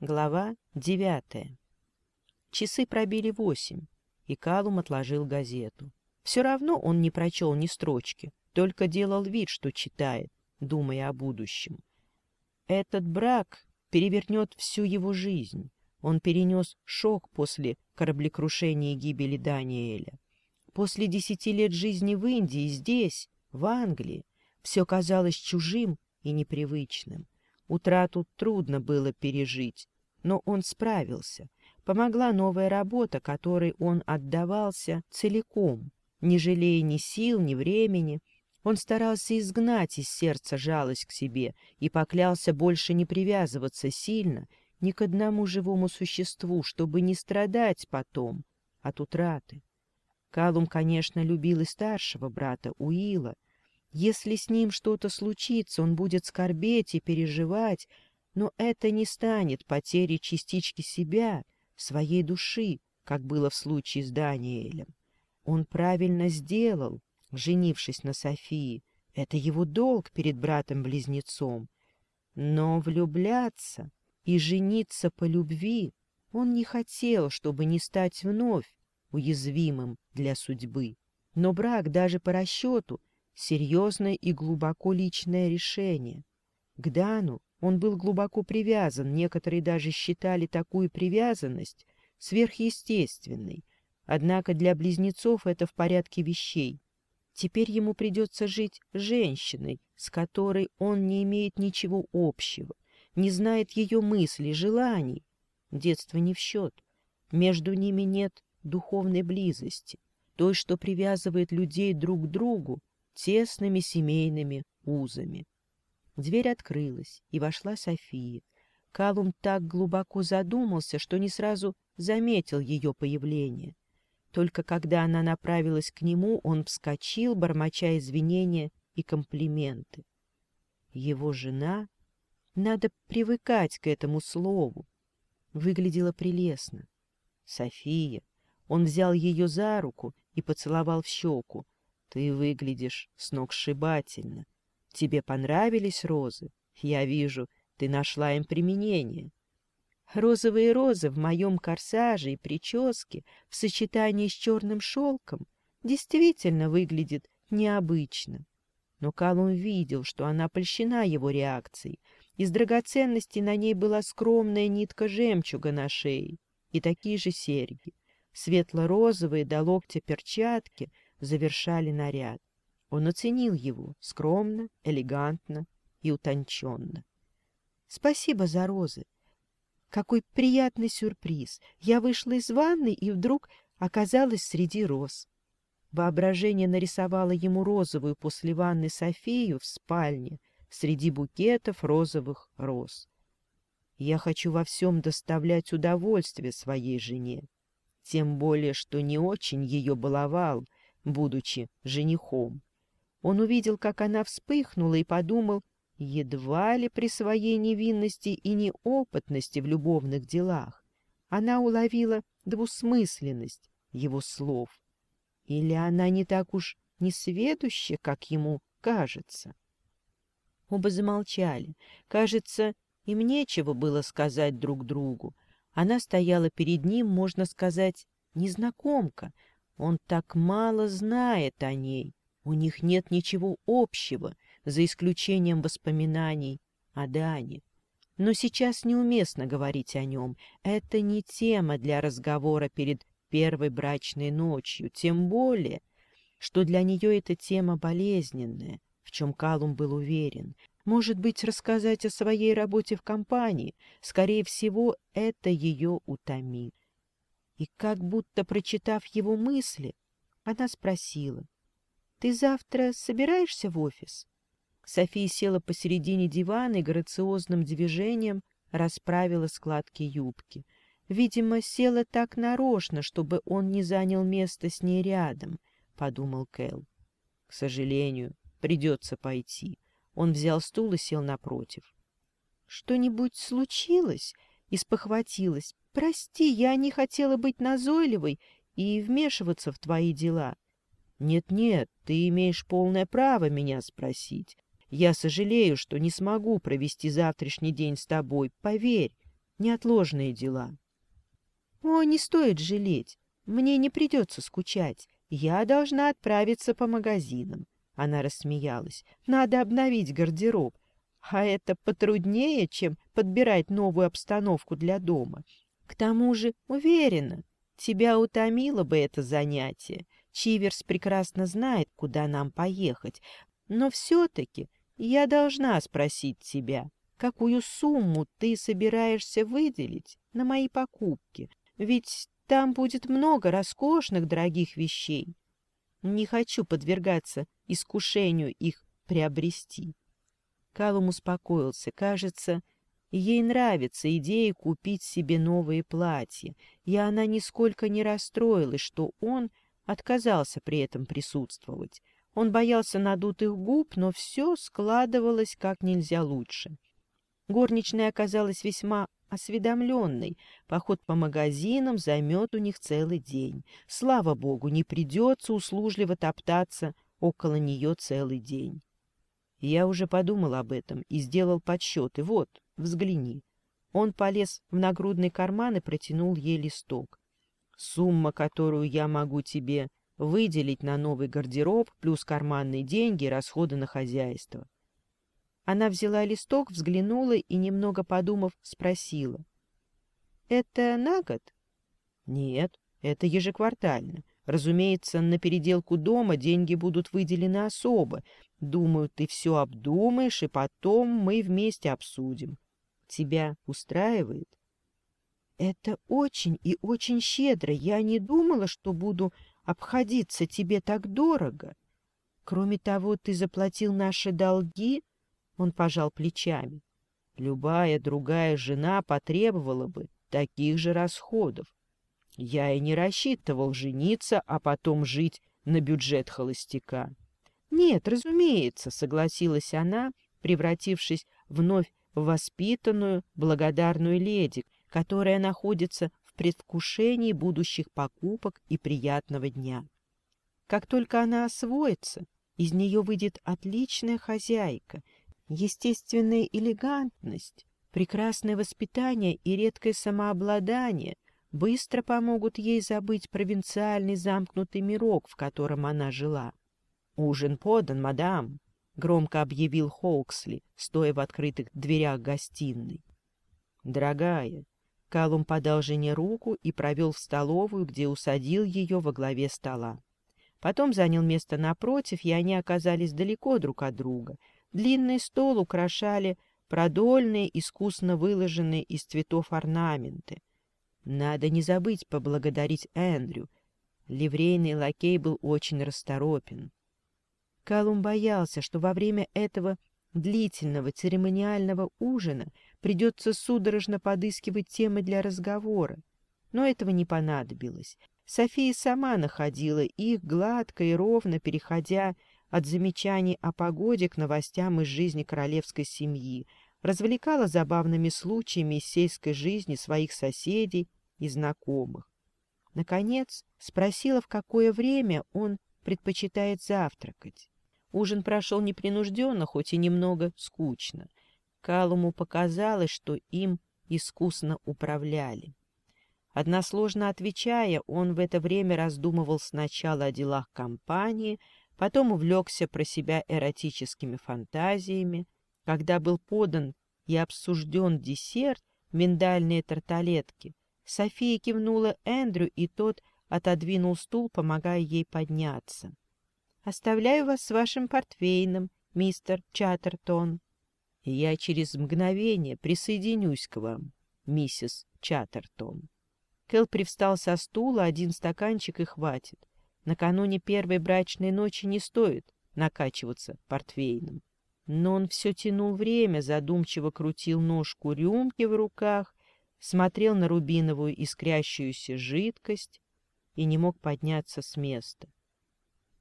Глава девятая. Часы пробили восемь, и Калум отложил газету. Все равно он не прочел ни строчки, только делал вид, что читает, думая о будущем. Этот брак перевернет всю его жизнь. Он перенес шок после кораблекрушения и гибели Даниэля. После десяти лет жизни в Индии, здесь, в Англии, все казалось чужим и непривычным — Утрату трудно было пережить, но он справился. Помогла новая работа, которой он отдавался целиком, не жалея ни сил, ни времени. Он старался изгнать из сердца жалость к себе и поклялся больше не привязываться сильно ни к одному живому существу, чтобы не страдать потом от утраты. Калум, конечно, любил и старшего брата Уила — если с ним что-то случится, он будет скорбеть и переживать, но это не станет потерей частички себя, своей души, как было в случае с Даниэлем. Он правильно сделал, женившись на Софии. Это его долг перед братом-близнецом. Но влюбляться и жениться по любви он не хотел, чтобы не стать вновь уязвимым для судьбы. Но брак даже по расчету серьезное и глубоко личное решение. К Дану он был глубоко привязан, некоторые даже считали такую привязанность сверхъестественной, однако для близнецов это в порядке вещей. Теперь ему придется жить женщиной, с которой он не имеет ничего общего, не знает ее мыслей, желаний. Детство не в счет. Между ними нет духовной близости, той, что привязывает людей друг к другу тесными семейными узами. Дверь открылась, и вошла София. Калум так глубоко задумался, что не сразу заметил ее появление. Только когда она направилась к нему, он вскочил, бормоча извинения и комплименты. Его жена, надо привыкать к этому слову, выглядела прелестно. София. Он взял ее за руку и поцеловал в щеку, ты выглядишь сногсшибательно. Тебе понравились розы? Я вижу, ты нашла им применение. Розовые розы в моем корсаже и прическе в сочетании с черным шелком действительно выглядят необычно. Но Калум видел, что она польщена его реакцией. Из драгоценностей на ней была скромная нитка жемчуга на шее и такие же серьги. Светло-розовые до локтя перчатки — завершали наряд. Он оценил его скромно, элегантно и утонченно. «Спасибо за розы. Какой приятный сюрприз. Я вышла из ванны и вдруг оказалась среди роз». Воображение нарисовало ему розовую после ванны Софию в спальне среди букетов розовых роз. «Я хочу во всем доставлять удовольствие своей жене», тем более, что не очень ее баловал — будучи женихом. Он увидел, как она вспыхнула и подумал, едва ли при своей невинности и неопытности в любовных делах она уловила двусмысленность его слов. Или она не так уж несведуща, как ему кажется? Оба замолчали. Кажется, им нечего было сказать друг другу. Она стояла перед ним, можно сказать, незнакомка, он так мало знает о ней. У них нет ничего общего, за исключением воспоминаний о Дане. Но сейчас неуместно говорить о нем. Это не тема для разговора перед первой брачной ночью, тем более, что для нее эта тема болезненная, в чем Калум был уверен. Может быть, рассказать о своей работе в компании, скорее всего, это ее утомит. И как будто прочитав его мысли, она спросила, «Ты завтра собираешься в офис?» София села посередине дивана и грациозным движением расправила складки юбки. «Видимо, села так нарочно, чтобы он не занял место с ней рядом», — подумал Кэл. «К сожалению, придется пойти». Он взял стул и сел напротив. «Что-нибудь случилось?» и спохватилась. «Прости, я не хотела быть назойливой и вмешиваться в твои дела». «Нет-нет, ты имеешь полное право меня спросить. Я сожалею, что не смогу провести завтрашний день с тобой, поверь, неотложные дела». «О, не стоит жалеть. Мне не придется скучать. Я должна отправиться по магазинам». Она рассмеялась. «Надо обновить гардероб. А это потруднее, чем подбирать новую обстановку для дома. К тому же, уверена, тебя утомило бы это занятие. Чиверс прекрасно знает, куда нам поехать. Но все-таки я должна спросить тебя, какую сумму ты собираешься выделить на мои покупки? Ведь там будет много роскошных дорогих вещей. Не хочу подвергаться искушению их приобрести. Калум успокоился. Кажется, Ей нравится идея купить себе новые платья, и она нисколько не расстроилась, что он отказался при этом присутствовать. Он боялся надутых губ, но все складывалось как нельзя лучше. Горничная оказалась весьма осведомленной. Поход по магазинам займет у них целый день. Слава богу, не придется услужливо топтаться около нее целый день. Я уже подумал об этом и сделал подсчеты. Вот, Взгляни». Он полез в нагрудный карман и протянул ей листок. «Сумма, которую я могу тебе выделить на новый гардероб, плюс карманные деньги и расходы на хозяйство». Она взяла листок, взглянула и, немного подумав, спросила. «Это на год?» «Нет, это ежеквартально. Разумеется, на переделку дома деньги будут выделены особо. Думаю, ты все обдумаешь, и потом мы вместе обсудим тебя устраивает? Это очень и очень щедро. Я не думала, что буду обходиться тебе так дорого. Кроме того, ты заплатил наши долги, он пожал плечами. Любая другая жена потребовала бы таких же расходов. Я и не рассчитывал жениться, а потом жить на бюджет холостяка. Нет, разумеется, согласилась она, превратившись вновь воспитанную, благодарную леди, которая находится в предвкушении будущих покупок и приятного дня. Как только она освоится, из нее выйдет отличная хозяйка, естественная элегантность, прекрасное воспитание и редкое самообладание быстро помогут ей забыть провинциальный замкнутый мирок, в котором она жила. «Ужин подан, мадам!» громко объявил Хоуксли, стоя в открытых дверях гостиной. «Дорогая!» Калум подал жене руку и провел в столовую, где усадил ее во главе стола. Потом занял место напротив, и они оказались далеко друг от друга. Длинный стол украшали продольные, искусно выложенные из цветов орнаменты. Надо не забыть поблагодарить Эндрю. Ливрейный лакей был очень расторопен. Калум боялся, что во время этого длительного церемониального ужина придется судорожно подыскивать темы для разговора. Но этого не понадобилось. София сама находила их, гладко и ровно переходя от замечаний о погоде к новостям из жизни королевской семьи, развлекала забавными случаями из сельской жизни своих соседей и знакомых. Наконец, спросила, в какое время он предпочитает завтракать. Ужин прошел непринужденно, хоть и немного скучно. Калуму показалось, что им искусно управляли. Односложно отвечая, он в это время раздумывал сначала о делах компании, потом увлекся про себя эротическими фантазиями. Когда был подан и обсужден десерт, миндальные тарталетки, София кивнула Эндрю, и тот отодвинул стул, помогая ей подняться. Оставляю вас с вашим портвейном, мистер Чаттертон. Я через мгновение присоединюсь к вам, миссис Чаттертон. Кэл привстал со стула, один стаканчик и хватит. Накануне первой брачной ночи не стоит накачиваться портвейном. Но он все тянул время, задумчиво крутил ножку рюмки в руках, смотрел на рубиновую искрящуюся жидкость и не мог подняться с места.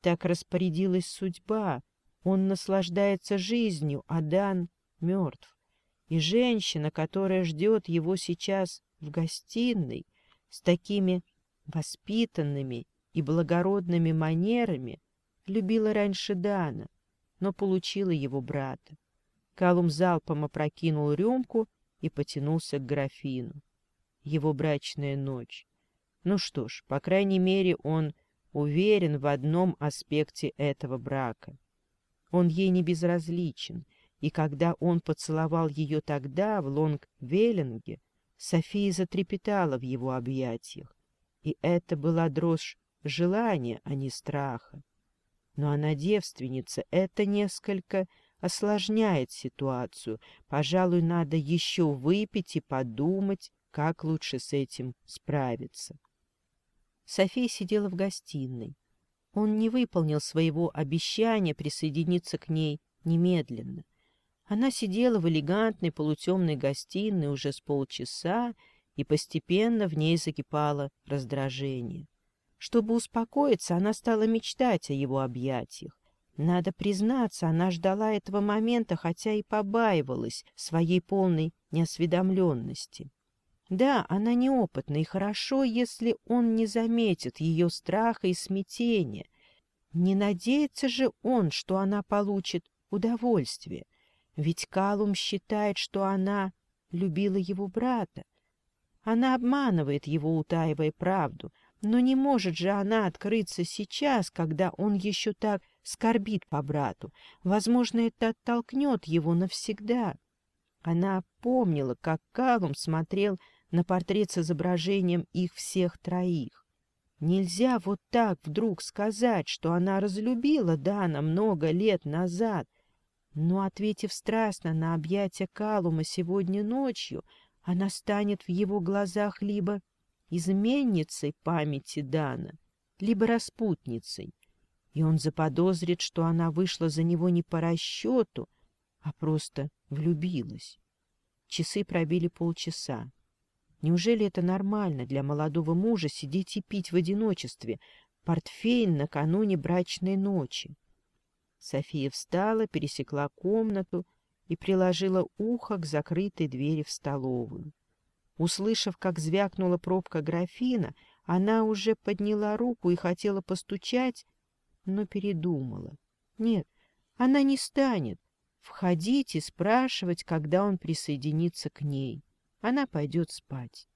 Так распорядилась судьба. Он наслаждается жизнью, а Дан мертв. И женщина, которая ждет его сейчас в гостиной, с такими воспитанными и благородными манерами, любила раньше Дана, но получила его брата. Калум залпом опрокинул рюмку и потянулся к графину. Его брачная ночь. Ну что ж, по крайней мере, он уверен в одном аспекте этого брака. Он ей не безразличен, и когда он поцеловал ее тогда в Лонг-Веллинге, София затрепетала в его объятиях, и это была дрожь желания, а не страха. Но она девственница, это несколько осложняет ситуацию. Пожалуй, надо еще выпить и подумать, как лучше с этим справиться. София сидела в гостиной. Он не выполнил своего обещания присоединиться к ней немедленно. Она сидела в элегантной полутемной гостиной уже с полчаса, и постепенно в ней закипало раздражение. Чтобы успокоиться, она стала мечтать о его объятиях. Надо признаться, она ждала этого момента, хотя и побаивалась своей полной неосведомленности. Да, она неопытна, и хорошо, если он не заметит ее страха и смятения. Не надеется же он, что она получит удовольствие. Ведь Калум считает, что она любила его брата. Она обманывает его, утаивая правду, но не может же она открыться сейчас, когда он еще так скорбит по брату. Возможно, это оттолкнет его навсегда. Она помнила, как Калум смотрел на портрет с изображением их всех троих. Нельзя вот так вдруг сказать, что она разлюбила Дана много лет назад, но, ответив страстно на объятия Калума сегодня ночью, она станет в его глазах либо изменницей памяти Дана, либо распутницей, и он заподозрит, что она вышла за него не по расчету, а просто влюбилась. Часы пробили полчаса. Неужели это нормально для молодого мужа сидеть и пить в одиночестве портфейн накануне брачной ночи? София встала, пересекла комнату и приложила ухо к закрытой двери в столовую. Услышав, как звякнула пробка графина, она уже подняла руку и хотела постучать, но передумала. Нет, она не станет входить и спрашивать, когда он присоединится к ней она пойдет спать.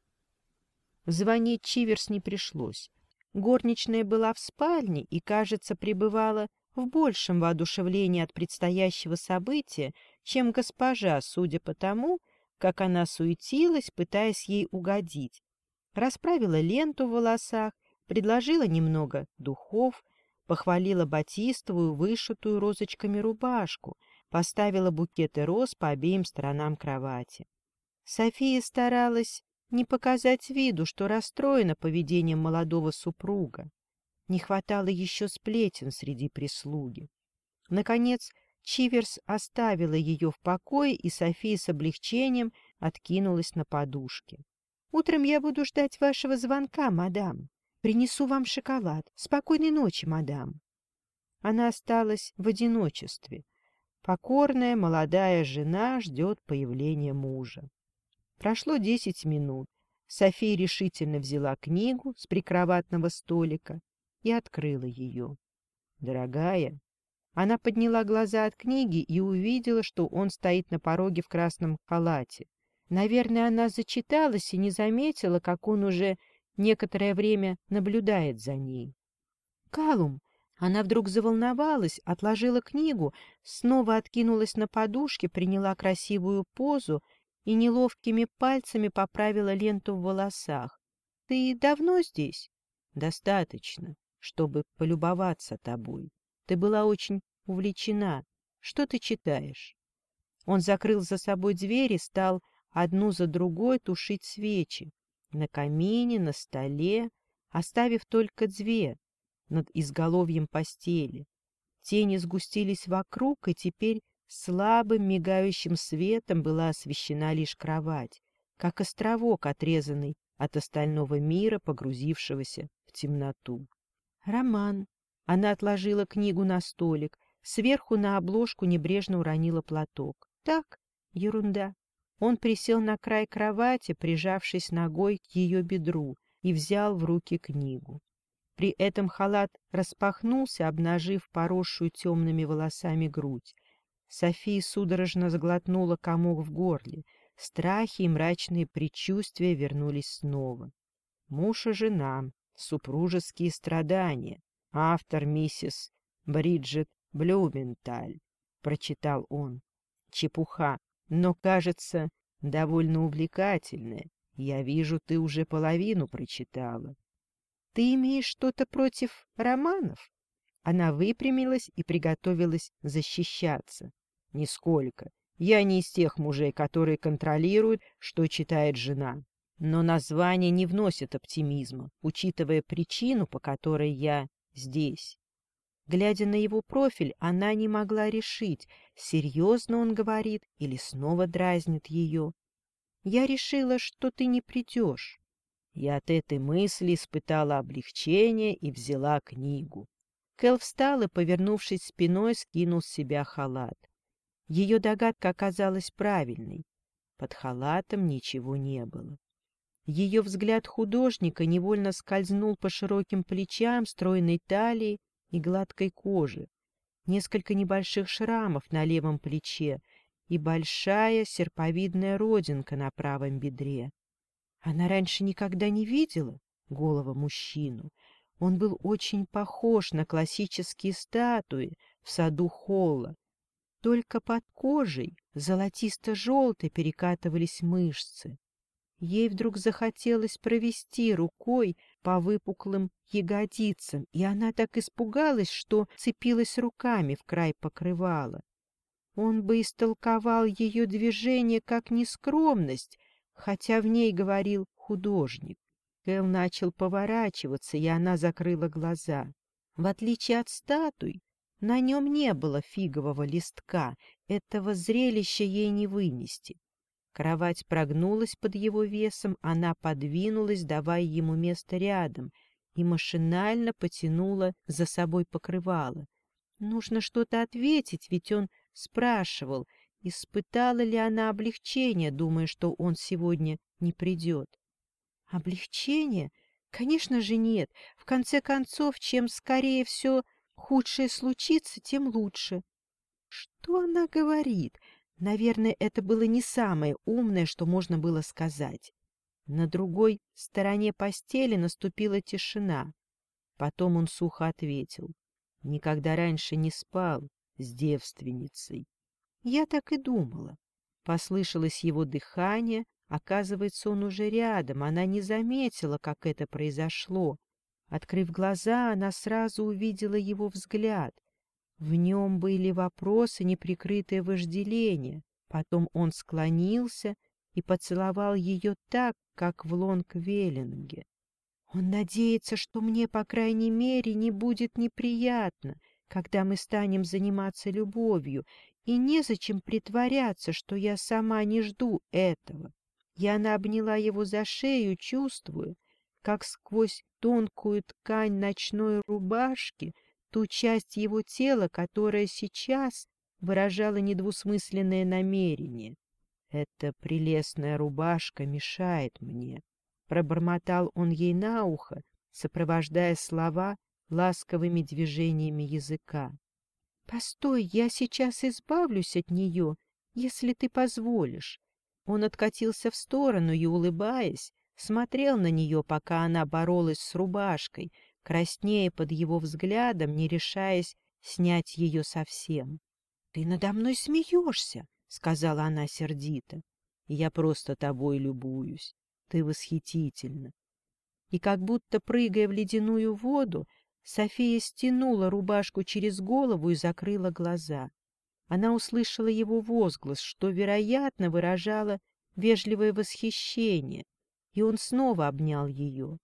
Звонить Чиверс не пришлось. Горничная была в спальне и, кажется, пребывала в большем воодушевлении от предстоящего события, чем госпожа, судя по тому, как она суетилась, пытаясь ей угодить. Расправила ленту в волосах, предложила немного духов, похвалила батистовую, вышитую розочками рубашку, поставила букеты роз по обеим сторонам кровати. София старалась не показать виду, что расстроена поведением молодого супруга. Не хватало еще сплетен среди прислуги. Наконец, Чиверс оставила ее в покое, и София с облегчением откинулась на подушке. «Утром я буду ждать вашего звонка, мадам. Принесу вам шоколад. Спокойной ночи, мадам». Она осталась в одиночестве. Покорная молодая жена ждет появления мужа. Прошло десять минут. София решительно взяла книгу с прикроватного столика и открыла ее. «Дорогая!» Она подняла глаза от книги и увидела, что он стоит на пороге в красном халате. Наверное, она зачиталась и не заметила, как он уже некоторое время наблюдает за ней. «Калум!» Она вдруг заволновалась, отложила книгу, снова откинулась на подушке, приняла красивую позу и неловкими пальцами поправила ленту в волосах. «Ты давно здесь?» «Достаточно, чтобы полюбоваться тобой. Ты была очень увлечена. Что ты читаешь?» Он закрыл за собой дверь и стал одну за другой тушить свечи. На камине, на столе, оставив только две над изголовьем постели. Тени сгустились вокруг и теперь Слабым мигающим светом была освещена лишь кровать, как островок, отрезанный от остального мира, погрузившегося в темноту. «Роман!» Она отложила книгу на столик, сверху на обложку небрежно уронила платок. «Так, ерунда!» Он присел на край кровати, прижавшись ногой к ее бедру, и взял в руки книгу. При этом халат распахнулся, обнажив поросшую темными волосами грудь. София судорожно сглотнула комок в горле. Страхи и мрачные предчувствия вернулись снова. Муж и жена, супружеские страдания. Автор миссис Бриджит Блюменталь, прочитал он. Чепуха, но, кажется, довольно увлекательная. Я вижу, ты уже половину прочитала. Ты имеешь что-то против романов? Она выпрямилась и приготовилась защищаться. Нисколько. Я не из тех мужей, которые контролируют, что читает жена. Но название не вносит оптимизма, учитывая причину, по которой я здесь. Глядя на его профиль, она не могла решить, серьезно он говорит или снова дразнит ее. «Я решила, что ты не придешь». Я от этой мысли испытала облегчение и взяла книгу. Кэл встал и, повернувшись спиной, скинул с себя халат. Ее догадка оказалась правильной. Под халатом ничего не было. Ее взгляд художника невольно скользнул по широким плечам, стройной талии и гладкой коже. Несколько небольших шрамов на левом плече и большая серповидная родинка на правом бедре. Она раньше никогда не видела голого мужчину. Он был очень похож на классические статуи в саду Холла, только под кожей золотисто-желто перекатывались мышцы. Ей вдруг захотелось провести рукой по выпуклым ягодицам, и она так испугалась, что цепилась руками в край покрывала. Он бы истолковал ее движение как нескромность, хотя в ней говорил художник. Кэл начал поворачиваться, и она закрыла глаза. В отличие от статуй, на нем не было фигового листка, этого зрелища ей не вынести. Кровать прогнулась под его весом, она подвинулась, давая ему место рядом, и машинально потянула за собой покрывало. Нужно что-то ответить, ведь он спрашивал, испытала ли она облегчение, думая, что он сегодня не придет. Облегчение? Конечно же нет. В конце концов, чем скорее все худшее случится, тем лучше. Что она говорит? Наверное, это было не самое умное, что можно было сказать. На другой стороне постели наступила тишина. Потом он сухо ответил. Никогда раньше не спал с девственницей. Я так и думала. Послышалось его дыхание. Оказывается, он уже рядом. Она не заметила, как это произошло. Открыв глаза, она сразу увидела его взгляд. В нем были вопросы, неприкрытое вожделение. Потом он склонился и поцеловал ее так, как в Лонг-Веллинге. «Он надеется, что мне, по крайней мере, не будет неприятно, когда мы станем заниматься любовью, и незачем притворяться, что я сама не жду этого». Яна обняла его за шею, чувствуя, как сквозь тонкую ткань ночной рубашки ту часть его тела, которая сейчас выражала недвусмысленное намерение. «Эта прелестная рубашка мешает мне», — пробормотал он ей на ухо, сопровождая слова ласковыми движениями языка. «Постой, я сейчас избавлюсь от нее, если ты позволишь». Он откатился в сторону и, улыбаясь, смотрел на нее, пока она боролась с рубашкой, краснея под его взглядом, не решаясь снять ее совсем. — Ты надо мной смеешься, — сказала она сердито. — Я просто тобой любуюсь. Ты восхитительна. И как будто прыгая в ледяную воду, София стянула рубашку через голову и закрыла глаза. Она услышала его возглас, что, вероятно, выражало вежливое восхищение — и он снова обнял ее.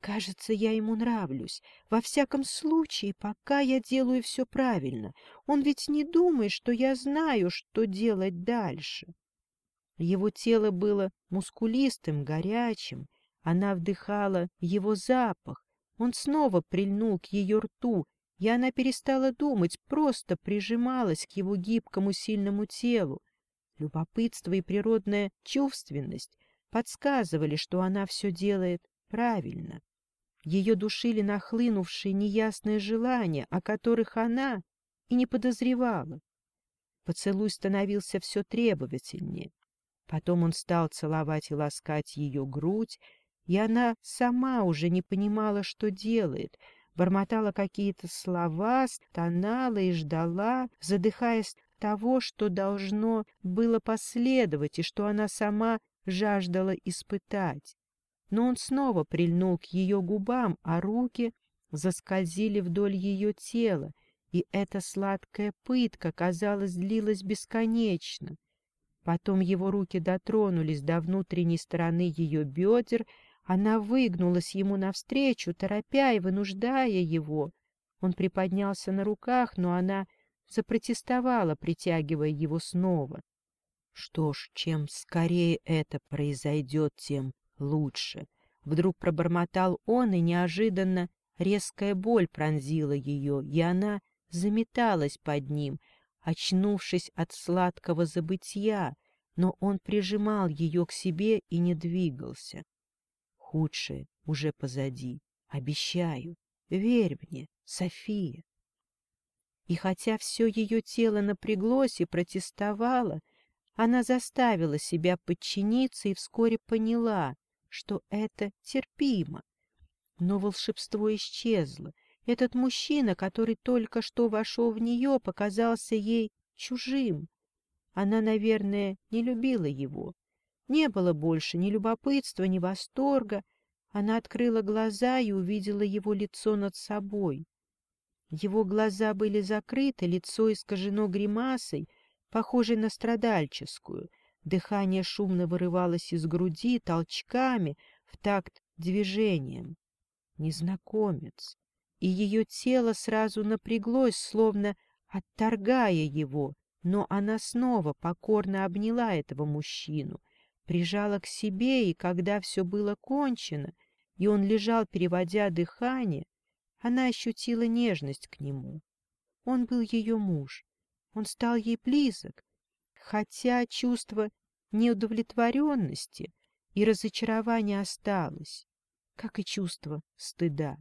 Кажется, я ему нравлюсь. Во всяком случае, пока я делаю все правильно. Он ведь не думает, что я знаю, что делать дальше. Его тело было мускулистым, горячим. Она вдыхала его запах. Он снова прильнул к ее рту, и она перестала думать, просто прижималась к его гибкому сильному телу. Любопытство и природная чувственность подсказывали, что она все делает правильно. Ее душили нахлынувшие неясные желания, о которых она и не подозревала. Поцелуй становился все требовательнее. Потом он стал целовать и ласкать ее грудь, и она сама уже не понимала, что делает, бормотала какие-то слова, стонала и ждала, задыхаясь того, что должно было последовать, и что она сама жаждала испытать. Но он снова прильнул к ее губам, а руки заскользили вдоль ее тела, и эта сладкая пытка, казалось, длилась бесконечно. Потом его руки дотронулись до внутренней стороны ее бедер, она выгнулась ему навстречу, торопя и вынуждая его. Он приподнялся на руках, но она запротестовала, притягивая его снова. Что ж, чем скорее это произойдет, тем лучше. Вдруг пробормотал он, и неожиданно резкая боль пронзила ее, и она заметалась под ним, очнувшись от сладкого забытья, но он прижимал ее к себе и не двигался. Худшее уже позади, обещаю, верь мне, София. И хотя все ее тело напряглось и протестовало, она заставила себя подчиниться и вскоре поняла, что это терпимо. Но волшебство исчезло. Этот мужчина, который только что вошел в нее, показался ей чужим. Она, наверное, не любила его. Не было больше ни любопытства, ни восторга. Она открыла глаза и увидела его лицо над собой. Его глаза были закрыты, лицо искажено гримасой, похожей на страдальческую. Дыхание шумно вырывалось из груди толчками в такт движением. Незнакомец. И ее тело сразу напряглось, словно отторгая его, но она снова покорно обняла этого мужчину, прижала к себе, и когда все было кончено, и он лежал, переводя дыхание, она ощутила нежность к нему. Он был ее муж, он стал ей близок, хотя чувство неудовлетворенности и разочарования осталось, как и чувство стыда.